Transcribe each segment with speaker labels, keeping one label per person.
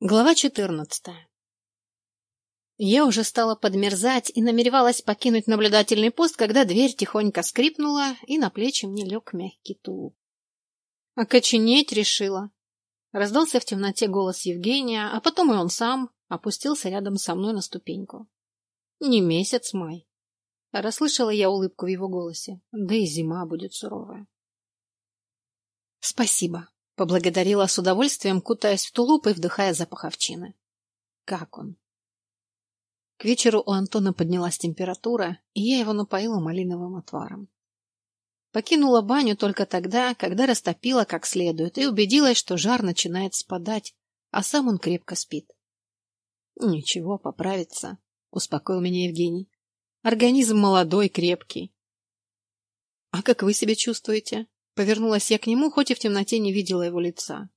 Speaker 1: Глава четырнадцатая. Я уже стала подмерзать и намеревалась покинуть наблюдательный пост, когда дверь тихонько скрипнула, и на плечи мне лег мягкий тулуп. Окоченеть решила. Раздался в темноте голос Евгения, а потом и он сам опустился рядом со мной на ступеньку. Не месяц май. Расслышала я улыбку в его голосе, да и зима будет суровая. Спасибо. Поблагодарила с удовольствием, кутаясь в тулуп и вдыхая запах овчины. Как он? К вечеру у Антона поднялась температура, и я его напоила малиновым отваром. Покинула баню только тогда, когда растопила как следует и убедилась, что жар начинает спадать, а сам он крепко спит. Ничего, поправится, успокоил меня Евгений. Организм молодой, крепкий. А как вы себя чувствуете? Повернулась я к нему, хоть и в темноте не видела его лица.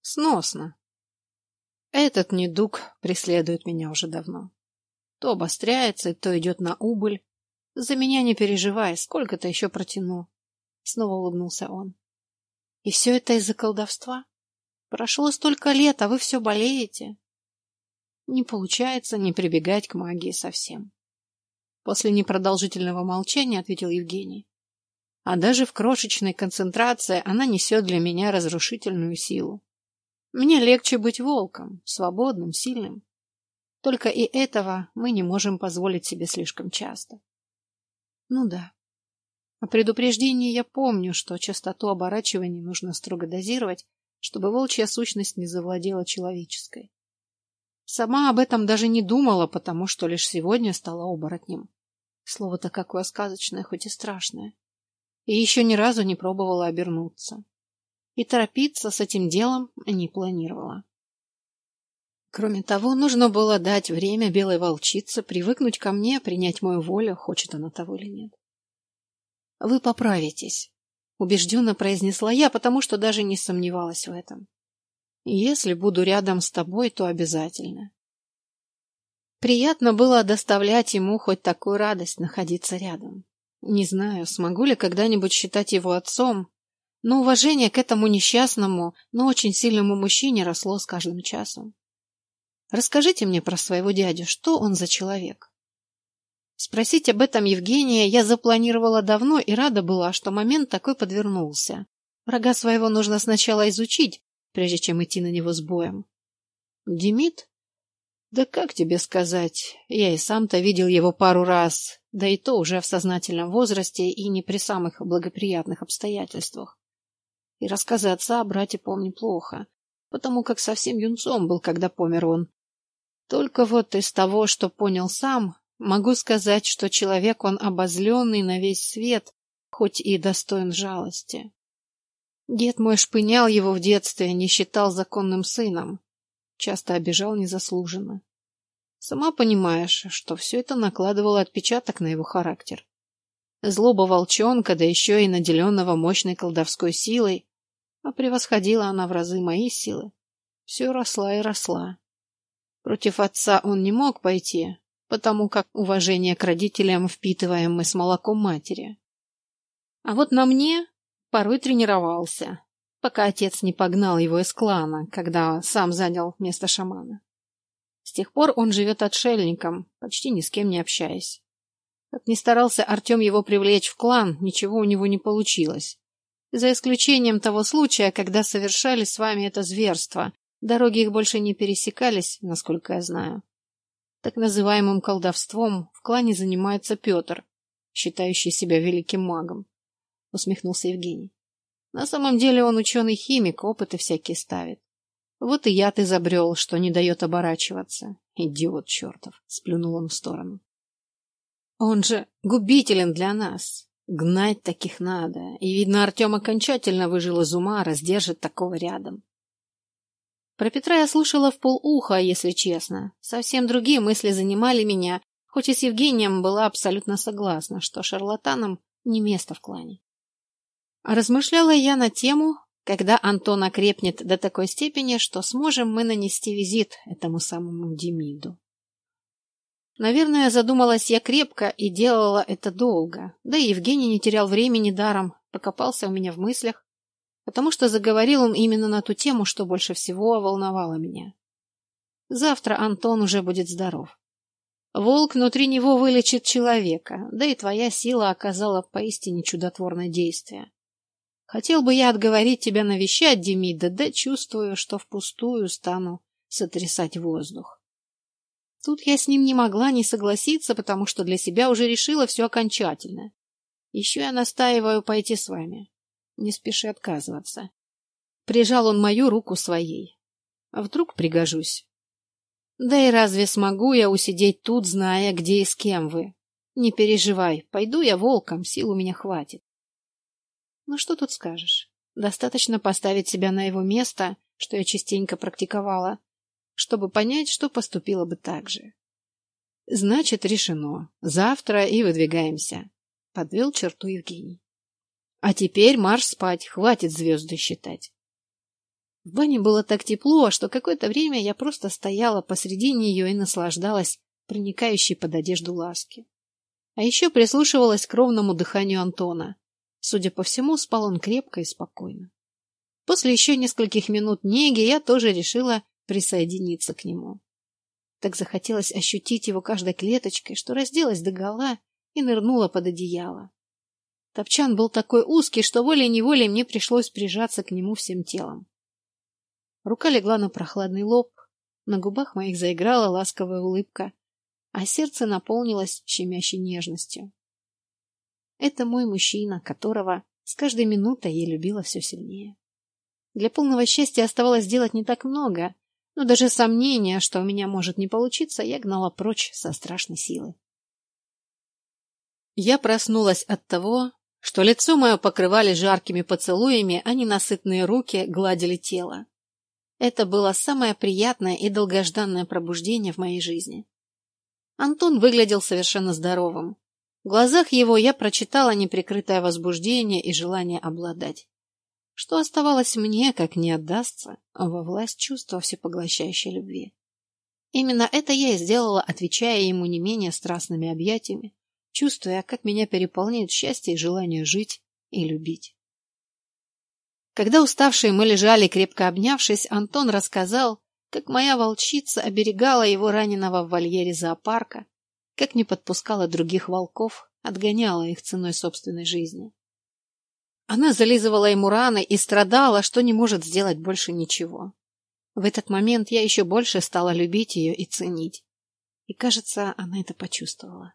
Speaker 1: Сносно. Этот недуг преследует меня уже давно. То обостряется, то идет на убыль. За меня не переживай, сколько-то еще протяну. Снова улыбнулся он. И все это из-за колдовства? Прошло столько лет, а вы все болеете. Не получается не прибегать к магии совсем. После непродолжительного молчания ответил Евгений. А даже в крошечной концентрации она несет для меня разрушительную силу. Мне легче быть волком, свободным, сильным. Только и этого мы не можем позволить себе слишком часто. Ну да. О предупреждении я помню, что частоту оборачивания нужно строго дозировать, чтобы волчья сущность не завладела человеческой. Сама об этом даже не думала, потому что лишь сегодня стала оборотнем. Слово-то какое сказочное, хоть и страшное и еще ни разу не пробовала обернуться. И торопиться с этим делом не планировала. Кроме того, нужно было дать время белой волчице привыкнуть ко мне, принять мою волю, хочет она того или нет. «Вы поправитесь», — убежденно произнесла я, потому что даже не сомневалась в этом. «Если буду рядом с тобой, то обязательно». Приятно было доставлять ему хоть такую радость находиться рядом. Не знаю, смогу ли когда-нибудь считать его отцом, но уважение к этому несчастному, но очень сильному мужчине росло с каждым часом. Расскажите мне про своего дядю, что он за человек? Спросить об этом Евгения я запланировала давно и рада была, что момент такой подвернулся. Врага своего нужно сначала изучить, прежде чем идти на него с боем. Демид да как тебе сказать, я и сам-то видел его пару раз, да и то уже в сознательном возрасте и не при самых благоприятных обстоятельствах. И рассказы отца о брате помню плохо, потому как совсем юнцом был, когда помер он. Только вот из того, что понял сам, могу сказать, что человек он обозленный на весь свет, хоть и достоин жалости. Дед мой шпынял его в детстве, не считал законным сыном, часто обижал незаслуженно. Сама понимаешь, что все это накладывало отпечаток на его характер. Злоба волчонка, да еще и наделенного мощной колдовской силой, а превосходила она в разы мои силы, все росла и росла. Против отца он не мог пойти, потому как уважение к родителям впитываем мы с молоком матери. А вот на мне порой тренировался, пока отец не погнал его из клана, когда сам занял место шамана. С тех пор он живет отшельником, почти ни с кем не общаясь. Как ни старался Артем его привлечь в клан, ничего у него не получилось. За исключением того случая, когда совершали с вами это зверство, дороги их больше не пересекались, насколько я знаю. Так называемым колдовством в клане занимается Петр, считающий себя великим магом, усмехнулся Евгений. На самом деле он ученый-химик, опыты всякие ставит. Вот и яд изобрел, что не дает оборачиваться. Идиот чертов, сплюнул он в сторону. Он же губителен для нас. Гнать таких надо. И, видно, Артем окончательно выжил из ума, раздержит такого рядом. Про Петра я слушала в полуха, если честно. Совсем другие мысли занимали меня, хоть и с Евгением была абсолютно согласна, что шарлатанам не место в клане. Размышляла я на тему, когда Антон окрепнет до такой степени, что сможем мы нанести визит этому самому Демиду. Наверное, задумалась я крепко и делала это долго. Да и Евгений не терял времени даром, покопался у меня в мыслях. потому что заговорил он именно на ту тему, что больше всего волновало меня. Завтра Антон уже будет здоров. Волк внутри него вылечит человека, да и твоя сила оказала поистине чудотворное действие. Хотел бы я отговорить тебя навещать Демида, да чувствую, что впустую стану сотрясать воздух. Тут я с ним не могла не согласиться, потому что для себя уже решила все окончательно. Еще я настаиваю пойти с вами. Не спеши отказываться. Прижал он мою руку своей. А вдруг пригожусь? Да и разве смогу я усидеть тут, зная, где и с кем вы? Не переживай, пойду я волком, сил у меня хватит. Ну что тут скажешь? Достаточно поставить себя на его место, что я частенько практиковала, чтобы понять, что поступила бы так же. Значит, решено. Завтра и выдвигаемся. Подвел черту Евгений. А теперь марш спать, хватит звезды считать. В бане было так тепло, что какое-то время я просто стояла посреди нее и наслаждалась проникающей под одежду ласки. А еще прислушивалась к ровному дыханию Антона. Судя по всему, спал он крепко и спокойно. После еще нескольких минут неги я тоже решила присоединиться к нему. Так захотелось ощутить его каждой клеточкой, что разделась догола и нырнула под одеяло. Топчан был такой узкий, что волей-неволей мне пришлось прижаться к нему всем телом. Рука легла на прохладный лоб, на губах моих заиграла ласковая улыбка, а сердце наполнилось щемящей нежностью. Это мой мужчина, которого с каждой минутой я любила все сильнее. Для полного счастья оставалось сделать не так много, но даже сомнения, что у меня может не получиться, я гнала прочь со страшной силой. Я проснулась от того, что лицо мое покрывали жаркими поцелуями, а ненасытные руки гладили тело. Это было самое приятное и долгожданное пробуждение в моей жизни. Антон выглядел совершенно здоровым. В глазах его я прочитала неприкрытое возбуждение и желание обладать. Что оставалось мне, как не отдастся, во власть чувства всепоглощающей любви. Именно это я и сделала, отвечая ему не менее страстными объятиями, чувствуя, как меня переполняет счастье и желание жить и любить. Когда уставшие мы лежали, крепко обнявшись, Антон рассказал, как моя волчица оберегала его раненого в вольере зоопарка, как не подпускала других волков, отгоняла их ценой собственной жизни. Она зализывала ему раны и страдала, что не может сделать больше ничего. В этот момент я еще больше стала любить ее и ценить. И, кажется, она это почувствовала.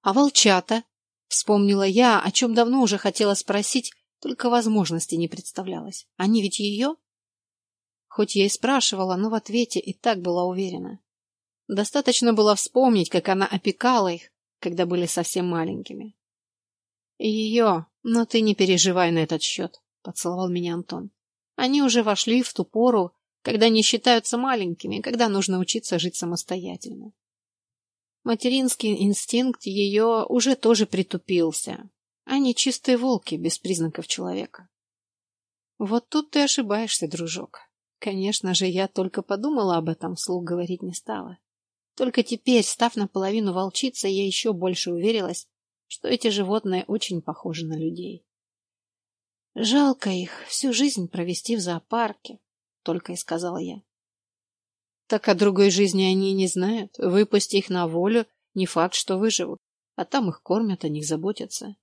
Speaker 1: А волчата? Вспомнила я, о чем давно уже хотела спросить, только возможности не представлялось. Они ведь ее? Хоть я и спрашивала, но в ответе и так была уверена. Достаточно было вспомнить, как она опекала их, когда были совсем маленькими. Ее, но ты не переживай на этот счет, поцеловал меня Антон. Они уже вошли в ту пору, когда не считаются маленькими, когда нужно учиться жить самостоятельно. Материнский инстинкт ее уже тоже притупился. Они чистые волки, без признаков человека. Вот тут ты ошибаешься, дружок. Конечно же, я только подумала об этом, вслух говорить не стала. Только теперь, став наполовину волчицей, я еще больше уверилась, что эти животные очень похожи на людей. Жалко их всю жизнь провести в зоопарке, только и сказала я. Так о другой жизни они не знают. Выпусти их на волю, не факт, что выживут. А там их кормят, о них заботятся.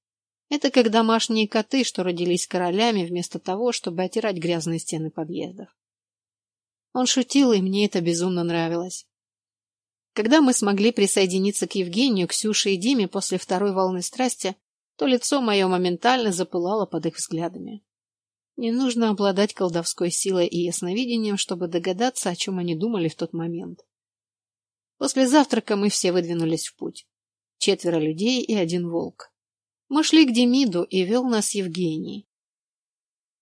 Speaker 1: Это как домашние коты, что родились королями, вместо того, чтобы отирать грязные стены подъездов. Он шутил, и мне это безумно нравилось. Когда мы смогли присоединиться к Евгению, Ксюше и Диме после второй волны страсти, то лицо мое моментально запылало под их взглядами. Не нужно обладать колдовской силой и ясновидением, чтобы догадаться, о чем они думали в тот момент. После завтрака мы все выдвинулись в путь. Четверо людей и один волк. Мы шли к Демиду, и вел нас Евгений.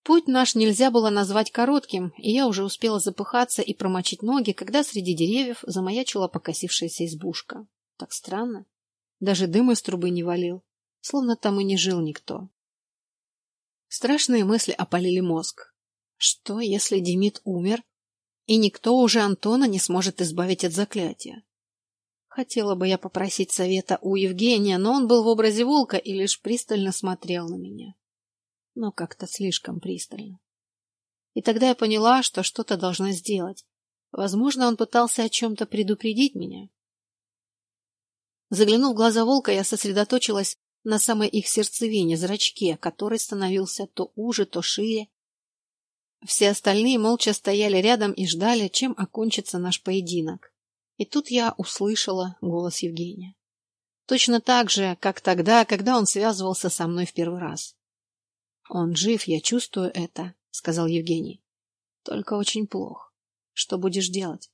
Speaker 1: Путь наш нельзя было назвать коротким, и я уже успела запыхаться и промочить ноги, когда среди деревьев замаячила покосившаяся избушка. Так странно. Даже дым из трубы не валил, словно там и не жил никто. Страшные мысли опалили мозг. Что, если Демид умер, и никто уже Антона не сможет избавить от заклятия? Хотела бы я попросить совета у Евгения, но он был в образе волка и лишь пристально смотрел на меня. Но как-то слишком пристально. И тогда я поняла, что что-то должна сделать. Возможно, он пытался о чем-то предупредить меня. Заглянув в глаза волка, я сосредоточилась на самой их сердцевине, зрачке, который становился то уже, то шире. Все остальные молча стояли рядом и ждали, чем окончится наш поединок. И тут я услышала голос Евгения. Точно так же, как тогда, когда он связывался со мной в первый раз. «Он жив, я чувствую это», — сказал Евгений. «Только очень плохо. Что будешь делать?»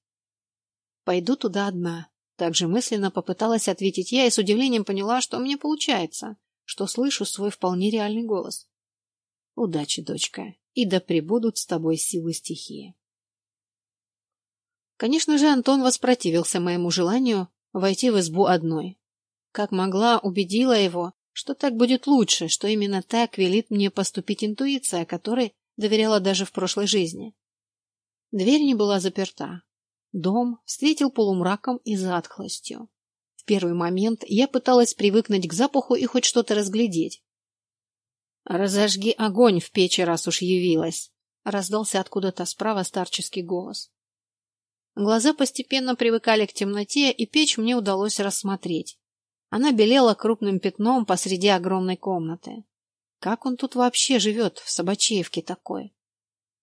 Speaker 1: «Пойду туда одна», также мысленно попыталась ответить я и с удивлением поняла, что мне получается, что слышу свой вполне реальный голос. Удачи, дочка, и да пребудут с тобой силы стихии. Конечно же, Антон воспротивился моему желанию войти в избу одной. Как могла, убедила его, что так будет лучше, что именно так велит мне поступить интуиция, которой доверяла даже в прошлой жизни. Дверь не была заперта, Дом встретил полумраком и затхлостью. В первый момент я пыталась привыкнуть к запаху и хоть что-то разглядеть. «Разожги огонь в печи, раз уж явилась!» — раздался откуда-то справа старческий голос. Глаза постепенно привыкали к темноте, и печь мне удалось рассмотреть. Она белела крупным пятном посреди огромной комнаты. Как он тут вообще живет, в Собачеевке такой?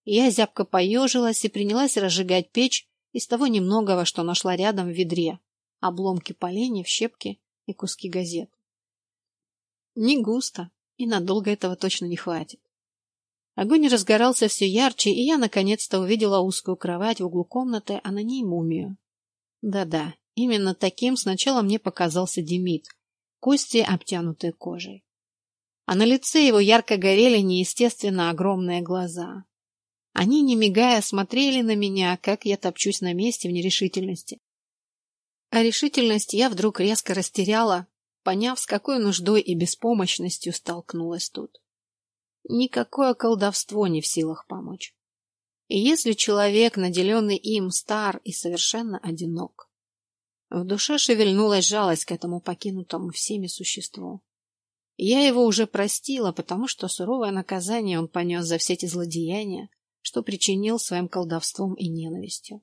Speaker 1: Я зябко поежилась и принялась разжигать печь, из того немногого, что нашла рядом в ведре. Обломки поленьев, щепки и куски газет. Не густо, и надолго этого точно не хватит. Огонь разгорался все ярче, и я наконец-то увидела узкую кровать в углу комнаты, а на ней мумию. Да-да, именно таким сначала мне показался Демид, кости, обтянутые кожей. А на лице его ярко горели неестественно огромные глаза. Они, не мигая, смотрели на меня, как я топчусь на месте в нерешительности. А решительность я вдруг резко растеряла, поняв, с какой нуждой и беспомощностью столкнулась тут. Никакое колдовство не в силах помочь. И если человек, наделенный им, стар и совершенно одинок, в душе шевельнулась жалость к этому покинутому всеми существу. Я его уже простила, потому что суровое наказание он понес за все эти злодеяния, что причинил своим колдовством и ненавистью.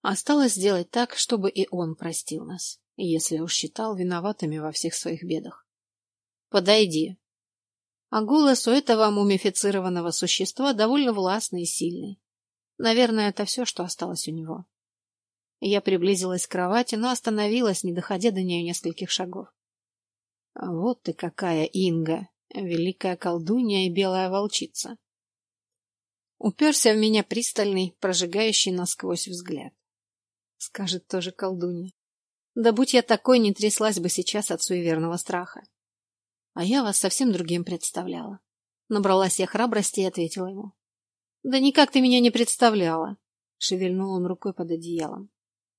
Speaker 1: Осталось сделать так, чтобы и он простил нас, если уж считал виноватыми во всех своих бедах. «Подойди». А голос у этого мумифицированного существа довольно властный и сильный. Наверное, это все, что осталось у него. Я приблизилась к кровати, но остановилась, не доходя до нее нескольких шагов. Вот ты какая Инга, великая колдунья и белая волчица. Уперся в меня пристальный, прожигающий насквозь взгляд. Скажет тоже колдунья. Да будь я такой, не тряслась бы сейчас от суеверного страха. А я вас совсем другим представляла. Набралась я храбрости и ответила ему. Да никак ты меня не представляла. Шевельнул он рукой под одеялом.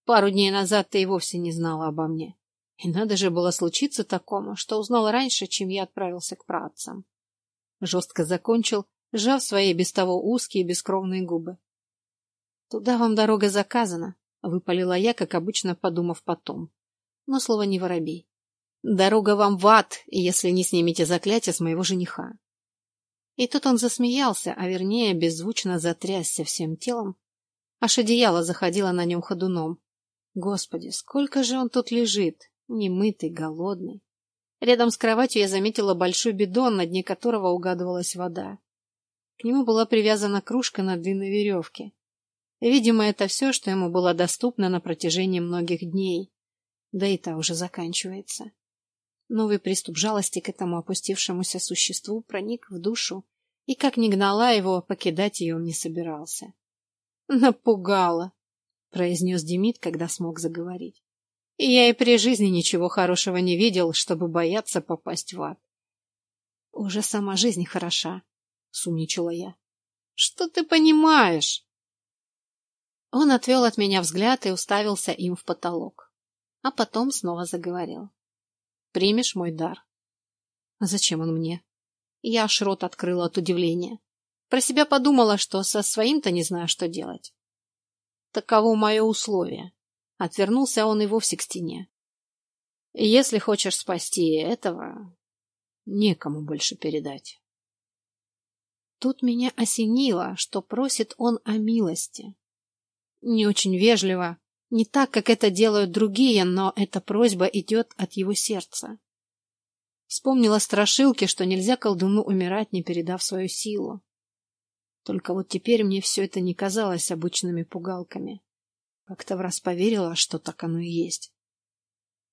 Speaker 1: Пару дней назад ты и вовсе не знала обо мне. И надо же было случиться такому, что узнала раньше, чем я отправился к праотцам. Жестко закончил, сжав свои без того узкие бескровные губы. «Туда вам дорога заказана», — выпалила я, как обычно, подумав потом. Но слово не воробей. «Дорога вам в ад, если не снимете заклятие с моего жениха». И тут он засмеялся, а вернее беззвучно затрясся всем телом, аж одеяло заходило на нем ходуном. Господи, сколько же он тут лежит, немытый, голодный. Рядом с кроватью я заметила большой бидон, на дне которого угадывалась вода. К нему была привязана кружка на длинной веревке. Видимо, это все, что ему было доступно на протяжении многих дней. Да и та уже заканчивается. Новый приступ жалости к этому опустившемуся существу проник в душу, и как ни гнала его, покидать ее он не собирался. «Напугала!» — произнес Демид, когда смог заговорить. «Я и при жизни ничего хорошего не видел, чтобы бояться попасть в ад. Уже сама жизнь хороша, — сумничала я. «Что ты понимаешь?» Он отвел от меня взгляд и уставился им в потолок. А потом снова заговорил. «Примешь мой дар?» «А зачем он мне?» Я аж рот открыла от удивления. Про себя подумала, что со своим-то не знаю, что делать. Таково мое условие. Отвернулся он и вовсе к стене. Если хочешь спасти этого, некому больше передать. Тут меня осенило, что просит он о милости. Не очень вежливо, не так, как это делают другие, но эта просьба идет от его сердца. Вспомнила страшилки, что нельзя колдуну умирать, не передав свою силу. Только вот теперь мне все это не казалось обычными пугалками. Как-то в раз поверила, что так оно и есть.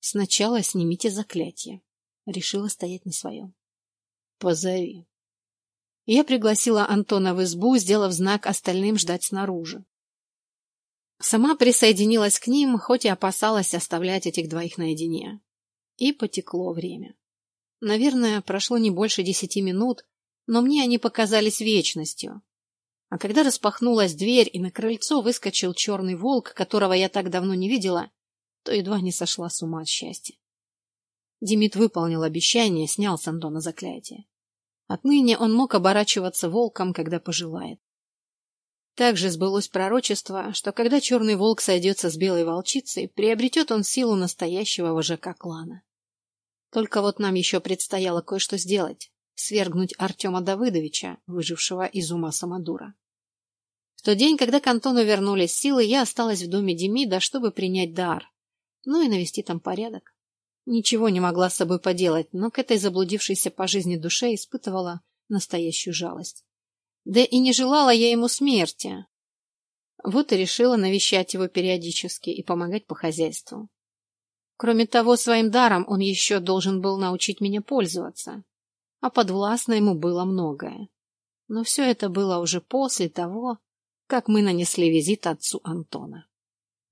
Speaker 1: Сначала снимите заклятие. Решила стоять на своем. Позови. Я пригласила Антона в избу, сделав знак остальным ждать снаружи. Сама присоединилась к ним, хоть и опасалась оставлять этих двоих наедине. И потекло время. Наверное, прошло не больше десяти минут, но мне они показались вечностью. А когда распахнулась дверь и на крыльцо выскочил черный волк, которого я так давно не видела, то едва не сошла с ума от счастья. Демид выполнил обещание, снял с Антона заклятие. Отныне он мог оборачиваться волком, когда пожелает. Также сбылось пророчество, что когда черный волк сойдется с белой волчицей, приобретет он силу настоящего вожака клана. Только вот нам еще предстояло кое-что сделать — свергнуть Артема Давыдовича, выжившего из ума Самодура. В тот день, когда к Антону вернулись силы, я осталась в доме Демида, чтобы принять дар, ну и навести там порядок. Ничего не могла с собой поделать, но к этой заблудившейся по жизни душе испытывала настоящую жалость. Да и не желала я ему смерти. Вот и решила навещать его периодически и помогать по хозяйству. Кроме того, своим даром он еще должен был научить меня пользоваться, а подвластно ему было многое. Но все это было уже после того, как мы нанесли визит отцу Антона.